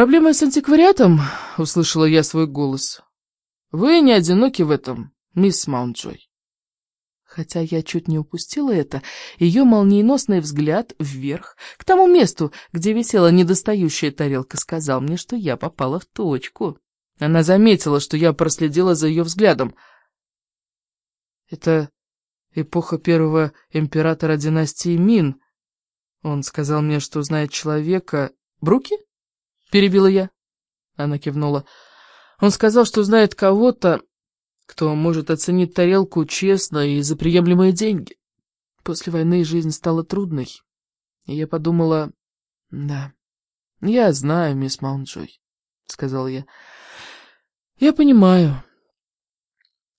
«Проблема с антиквариатом?» — услышала я свой голос. «Вы не одиноки в этом, мисс Маунтджой». Хотя я чуть не упустила это, ее молниеносный взгляд вверх, к тому месту, где висела недостающая тарелка, сказал мне, что я попала в точку. Она заметила, что я проследила за ее взглядом. «Это эпоха первого императора династии Мин», он сказал мне, что знает человека... Бруки? Перебила я. Она кивнула. Он сказал, что знает кого-то, кто может оценить тарелку честно и за приемлемые деньги. После войны жизнь стала трудной. И я подумала... Да, я знаю, мисс Маунджой, сказал я. Я понимаю.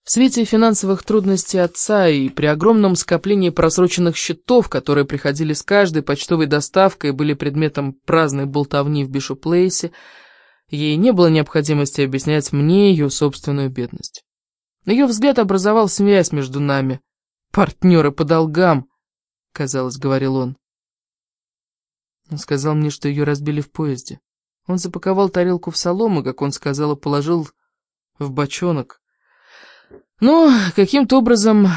В свете финансовых трудностей отца и при огромном скоплении просроченных счетов, которые приходили с каждой почтовой доставкой и были предметом праздной болтовни в Бишоплейсе, ей не было необходимости объяснять мне ее собственную бедность. Ее взгляд образовал связь между нами. «Партнеры по долгам», — казалось, говорил он. Он сказал мне, что ее разбили в поезде. Он запаковал тарелку в солому, как он сказал, и положил в бочонок. Ну, каким-то образом...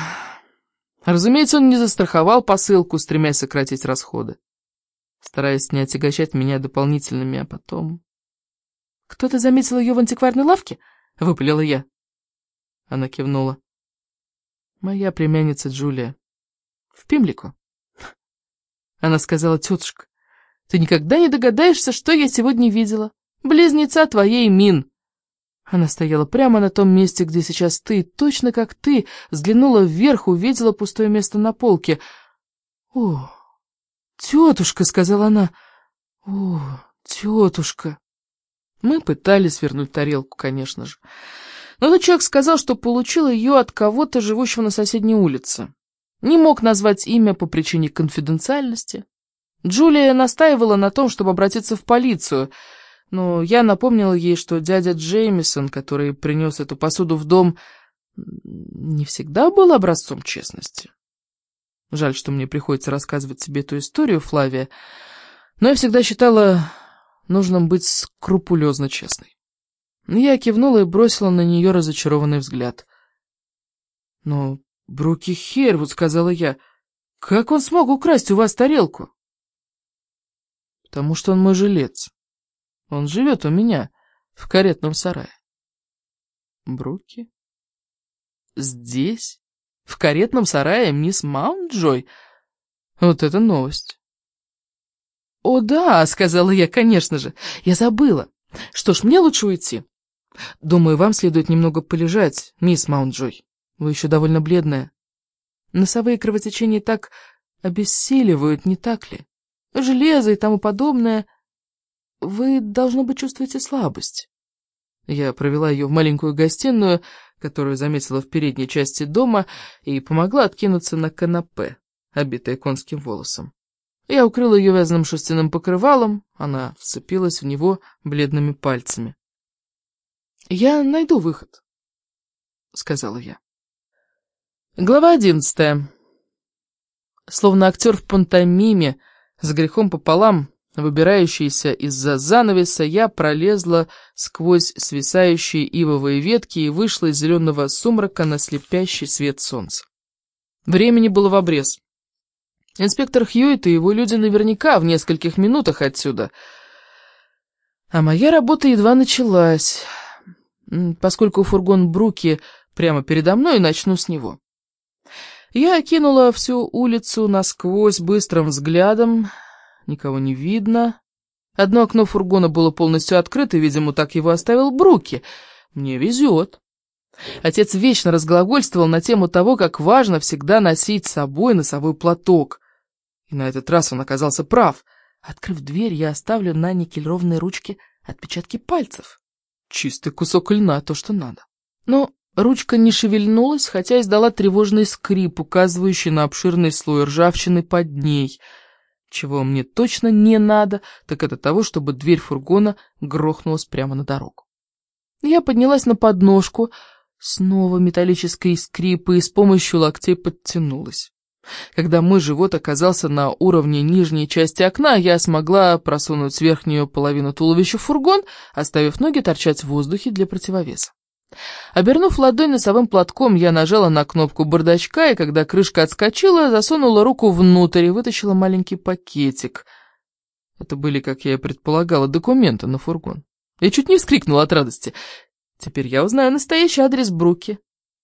Разумеется, он не застраховал посылку, стремясь сократить расходы, стараясь не отягощать меня дополнительными, а потом... «Кто-то заметил ее в антикварной лавке?» — выпалила я. Она кивнула. «Моя племянница Джулия. В Пимлику». Она сказала, «Тетушка, ты никогда не догадаешься, что я сегодня видела. Близнеца твоей Мин». Она стояла прямо на том месте, где сейчас ты, точно как ты, взглянула вверх, увидела пустое место на полке. «О, тетушка!» — сказала она. «О, тетушка!» Мы пытались вернуть тарелку, конечно же. Но тот человек сказал, что получил ее от кого-то, живущего на соседней улице. Не мог назвать имя по причине конфиденциальности. Джулия настаивала на том, чтобы обратиться в полицию — но я напомнила ей, что дядя Джеймисон, который принес эту посуду в дом, не всегда был образцом честности. Жаль, что мне приходится рассказывать тебе эту историю, Флавия, но я всегда считала нужным быть скрупулезно честной. Я кивнула и бросила на нее разочарованный взгляд. «Но Бруки Хервуд», — сказала я, — «как он смог украсть у вас тарелку?» «Потому что он мой жилец», он живет у меня, в каретном сарае. Бруки? Здесь? В каретном сарае мисс Маунтджой? Вот это новость. «О, да», — сказала я, — «конечно же. Я забыла. Что ж, мне лучше уйти. Думаю, вам следует немного полежать, мисс Маунтджой. Вы еще довольно бледная. Носовые кровотечения так обессиливают, не так ли? Железо и тому подобное. Вы, должно быть, чувствуете слабость. Я провела ее в маленькую гостиную, которую заметила в передней части дома, и помогла откинуться на канапе, обитое конским волосом. Я укрыла ее вязаным шерстяным покрывалом, она вцепилась в него бледными пальцами. «Я найду выход», — сказала я. Глава одиннадцатая. Словно актер в пантомиме, с грехом пополам, Выбирающийся из-за занавеса, я пролезла сквозь свисающие ивовые ветки и вышла из зеленого сумрака на слепящий свет солнца. Времени было в обрез. Инспектор Хьюитт и его люди наверняка в нескольких минутах отсюда. А моя работа едва началась, поскольку фургон Бруки прямо передо мной, начну с него. Я окинула всю улицу насквозь быстрым взглядом, никого не видно. Одно окно фургона было полностью открыто, видимо, так его оставил Бруки. Мне везет. Отец вечно разглагольствовал на тему того, как важно всегда носить с собой носовой платок. И на этот раз он оказался прав. Открыв дверь, я оставлю на никелированной ручке отпечатки пальцев. Чистый кусок льна, то, что надо. Но ручка не шевельнулась, хотя издала тревожный скрип, указывающий на обширный слой ржавчины под ней — чего мне точно не надо, так это того, чтобы дверь фургона грохнулась прямо на дорогу. Я поднялась на подножку, снова металлические скрипы и с помощью локтей подтянулась. Когда мой живот оказался на уровне нижней части окна, я смогла просунуть верхнюю половину туловища в фургон, оставив ноги торчать в воздухе для противовеса. Обернув ладонь носовым платком, я нажала на кнопку бардачка, и когда крышка отскочила, засунула руку внутрь и вытащила маленький пакетик. Это были, как я и предполагала, документы на фургон. Я чуть не вскрикнула от радости. Теперь я узнаю настоящий адрес Бруки.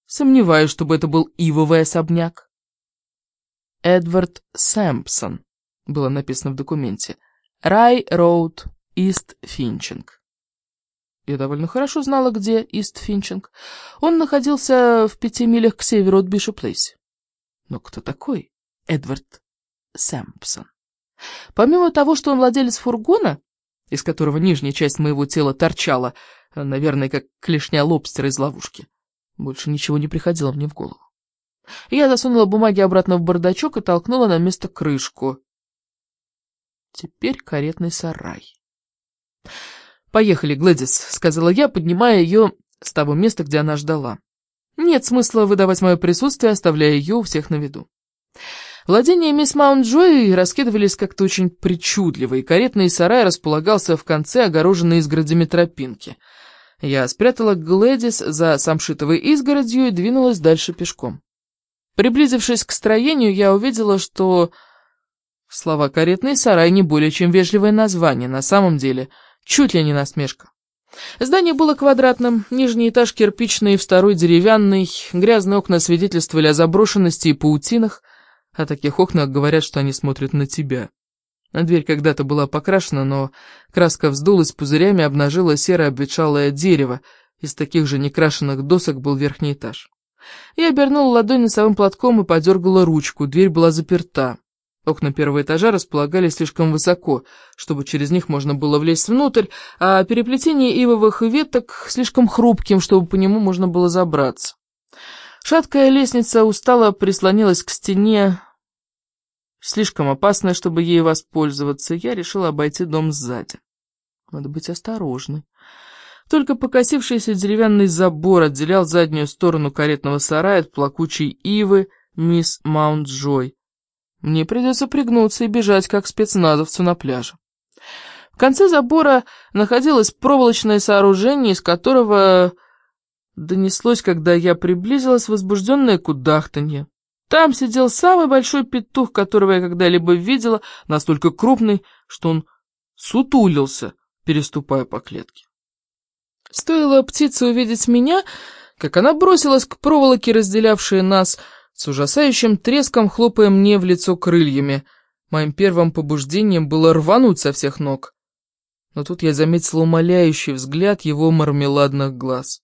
Сомневаюсь, чтобы это был ивовый особняк. Эдвард Сэмпсон, было написано в документе. Рай Роуд, Ист Финчинг. Я довольно хорошо знала, где Ист Финчинг. Он находился в пяти милях к северу от Бишоп-Плейси. Но кто такой Эдвард Сэмпсон? Помимо того, что он владелец фургона, из которого нижняя часть моего тела торчала, наверное, как клешня лобстера из ловушки, больше ничего не приходило мне в голову. Я засунула бумаги обратно в бардачок и толкнула на место крышку. Теперь каретный сарай. «Поехали, Глэдис», — сказала я, поднимая ее с того места, где она ждала. Нет смысла выдавать мое присутствие, оставляя ее у всех на виду. Владения мисс Маунт-Джой раскидывались как-то очень причудливо, и каретный сарай располагался в конце огороженной изгородями тропинки. Я спрятала Глэдис за самшитовой изгородью и двинулась дальше пешком. Приблизившись к строению, я увидела, что... Слова «каретный сарай» не более чем вежливое название, на самом деле чуть ли не насмешка. Здание было квадратным, нижний этаж кирпичный, второй деревянный, грязные окна свидетельствовали о заброшенности и паутинах, о таких окнах говорят, что они смотрят на тебя. Дверь когда-то была покрашена, но краска вздулась пузырями, обнажила серое обветшалое дерево, из таких же некрашенных досок был верхний этаж. Я обернула ладонь носовым платком и подергала ручку, дверь была заперта. Окна первого этажа располагались слишком высоко, чтобы через них можно было влезть внутрь, а переплетение ивовых веток слишком хрупким, чтобы по нему можно было забраться. Шаткая лестница устало прислонилась к стене, слишком опасная, чтобы ей воспользоваться, я решила обойти дом сзади. Надо быть осторожной. Только покосившийся деревянный забор отделял заднюю сторону каретного сарая от плакучей ивы мисс Маунт-Джой. Мне придется пригнуться и бежать, как спецназовцу на пляже. В конце забора находилось проволочное сооружение, из которого донеслось, когда я приблизилась, возбужденное кудахтанье. Там сидел самый большой петух, которого я когда-либо видела, настолько крупный, что он сутулился, переступая по клетке. Стоило птице увидеть меня, как она бросилась к проволоке, разделявшей нас, с ужасающим треском хлопая мне в лицо крыльями. Моим первым побуждением было рвануть со всех ног. Но тут я заметила умоляющий взгляд его мармеладных глаз.